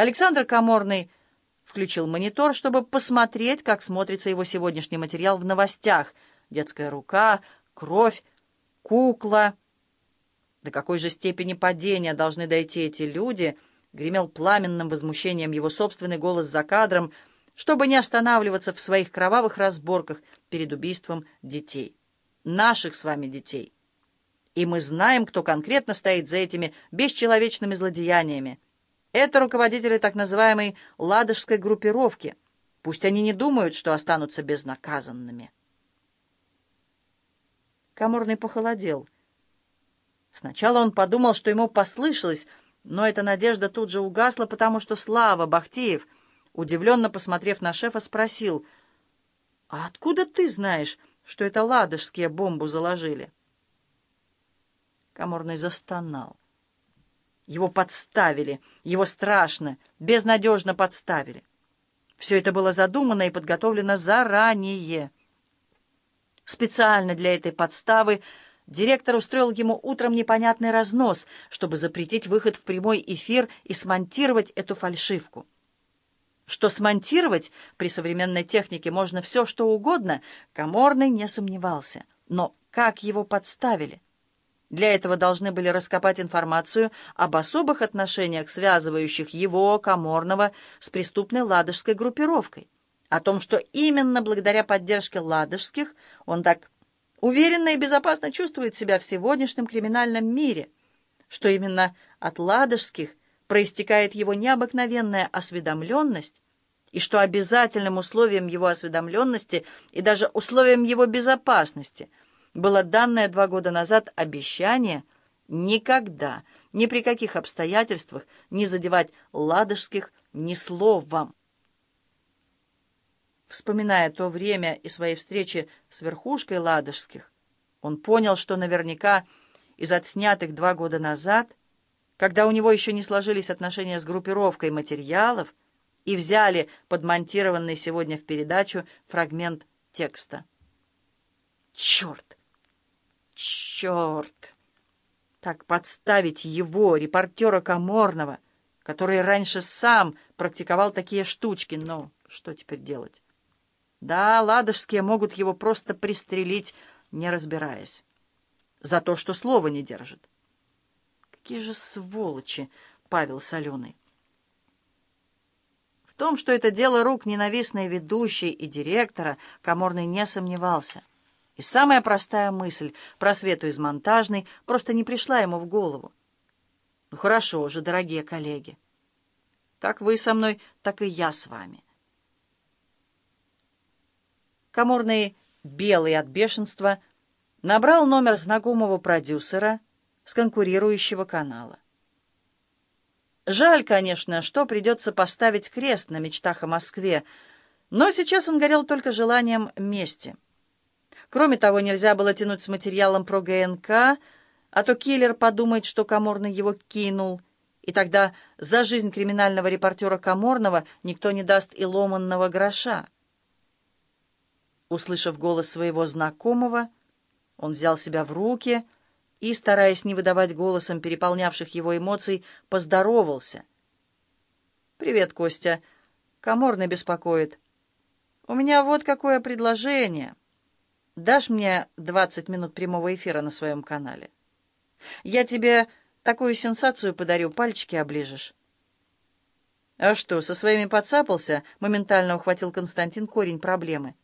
Александр Каморный включил монитор, чтобы посмотреть, как смотрится его сегодняшний материал в новостях. Детская рука, кровь, кукла. До какой же степени падения должны дойти эти люди, гремел пламенным возмущением его собственный голос за кадром, чтобы не останавливаться в своих кровавых разборках перед убийством детей. Наших с вами детей. И мы знаем, кто конкретно стоит за этими бесчеловечными злодеяниями. Это руководители так называемой «ладожской группировки». Пусть они не думают, что останутся безнаказанными. Каморный похолодел. Сначала он подумал, что ему послышалось, но эта надежда тут же угасла, потому что Слава Бахтеев, удивленно посмотрев на шефа, спросил, «А откуда ты знаешь, что это ладожские бомбу заложили?» Каморный застонал. Его подставили, его страшно, безнадежно подставили. Все это было задумано и подготовлено заранее. Специально для этой подставы директор устроил ему утром непонятный разнос, чтобы запретить выход в прямой эфир и смонтировать эту фальшивку. Что смонтировать при современной технике можно все, что угодно, Каморный не сомневался. Но как его подставили? Для этого должны были раскопать информацию об особых отношениях, связывающих его, Каморного, с преступной ладожской группировкой. О том, что именно благодаря поддержке ладожских он так уверенно и безопасно чувствует себя в сегодняшнем криминальном мире, что именно от ладожских проистекает его необыкновенная осведомленность, и что обязательным условием его осведомленности и даже условием его безопасности – было данное два года назад обещание никогда, ни при каких обстоятельствах не задевать ладожских ни словом. Вспоминая то время и свои встречи с верхушкой ладожских, он понял, что наверняка из отснятых два года назад, когда у него еще не сложились отношения с группировкой материалов, и взяли подмонтированный сегодня в передачу фрагмент текста. «Черт! Черт! Так подставить его, репортера Каморного, который раньше сам практиковал такие штучки. Но что теперь делать? Да, ладожские могут его просто пристрелить, не разбираясь. За то, что слова не держит. Какие же сволочи, Павел Соленый. В том, что это дело рук ненавистной ведущей и директора, Каморный не сомневался. И самая простая мысль про Свету из монтажной просто не пришла ему в голову. Ну хорошо же, дорогие коллеги. Как вы со мной, так и я с вами. Каморный, белый от бешенства, набрал номер знакомого продюсера с конкурирующего канала. Жаль, конечно, что придется поставить крест на мечтах о Москве, но сейчас он горел только желанием мести — Кроме того, нельзя было тянуть с материалом про ГНК, а то киллер подумает, что Каморный его кинул, и тогда за жизнь криминального репортера Каморного никто не даст и ломанного гроша. Услышав голос своего знакомого, он взял себя в руки и, стараясь не выдавать голосом переполнявших его эмоций, поздоровался. «Привет, Костя. Каморный беспокоит. У меня вот какое предложение». Дашь мне 20 минут прямого эфира на своем канале? Я тебе такую сенсацию подарю, пальчики оближешь. А что, со своими подцапался? Моментально ухватил Константин корень проблемы.